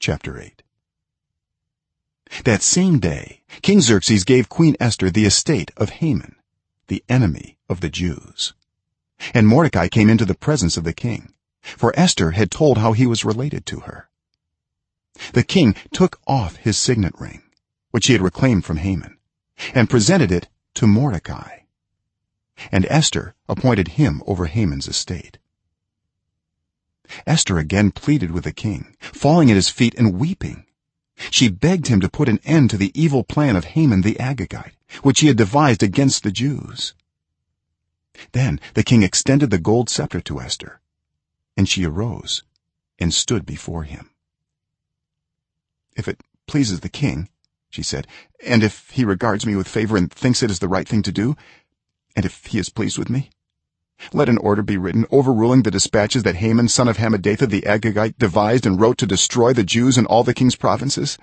chapter 8 that same day king xerxes gave queen esther the estate of haman the enemy of the jews. And mordecai came into the presence of the king for esther had told how he was related to her. The king took off his signet ring which he had reclaimed from haman and presented it to mordecai. And esther appointed him over haman's estate esther again pleaded with the king falling at his feet and weeping. She begged him to put an end to the evil plan of haman the agagite which he had devised against the jews. Then the king extended the gold scepter to esther and she arose and stood before him. If it pleases the king she said and if he regards me with favor and thinks it is the right thing to do and if he is pleased with me let an order be written overruling the dispatches that haman son of hammedatha the agagite devised and wrote to destroy the jews in all the king's provinces?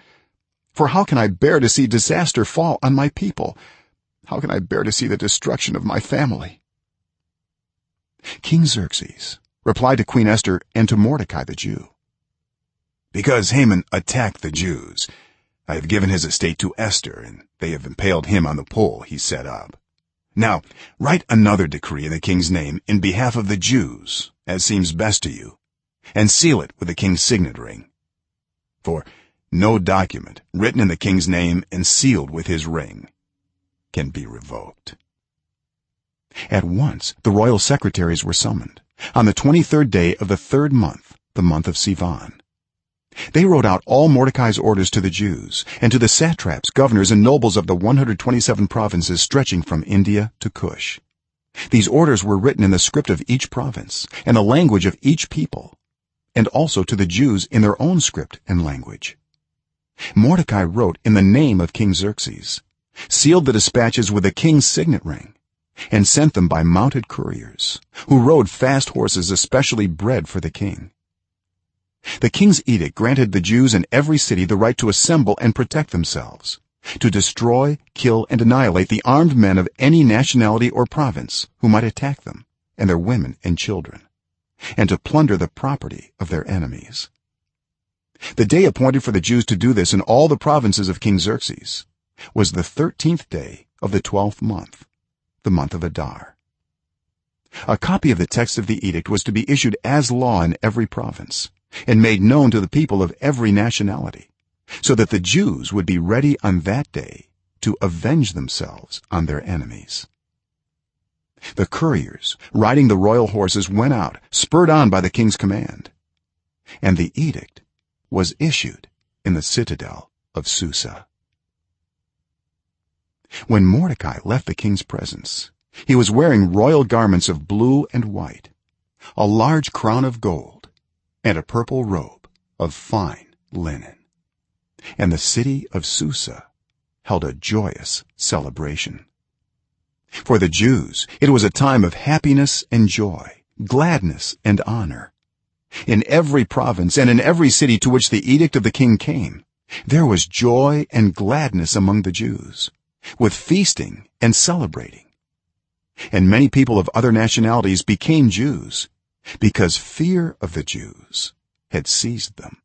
For how can i bear to see disaster fall on my people? How can i bear to see the destruction of my family? King xerxes replied to queen esther and to mordecai the jew because haman attacked the jews i have given his estate to esther and they have impaled him on the pole he set up now write another decree in the king's name in behalf of the jews as seems best to you and seal it with the king's signet ring. For no document written in the king's name and sealed with his ring can be revoked. At once the royal secretaries were summoned. On the 23rd day of the 3rd month the month of sivan they wrote out all mordecai's orders to the jews and to the satraps governors and nobles of the 127 provinces stretching from india to cush these orders were written in the script of each province and the language of each people and also to the jews in their own script and language. Mordecai wrote in the name of king xerxes sealed the dispatches with the king's signet ring and sent them by mounted couriers who rode fast horses especially bred for the king the king's edict granted the jews in every city the right to assemble and protect themselves to destroy kill and annihilate the armed men of any nationality or province who might attack them and their women and children and to plunder the property of their enemies. The day appointed for the jews to do this in all the provinces of king xerxes was the 13th day of the 12th month the month of adar. A copy of the text of the edict was to be issued as law in every province and made known to the people of every nationality so that the jews would be ready on that day to avenge themselves on their enemies. The couriers riding the royal horses went out spurred on by the king's command and the edict was issued in the citadel of susa. When mordecai left the king's presence he was wearing royal garments of blue and white a large crown of gold and a purple robe of fine linen. And the city of susa held a joyous celebration. For the jews it was a time of happiness and joy gladness and honor. In every province and in every city to which the edict of the king came there was joy and gladness among the jews with feasting and celebrating. And many people of other nationalities became jews because fear of the jews had seized them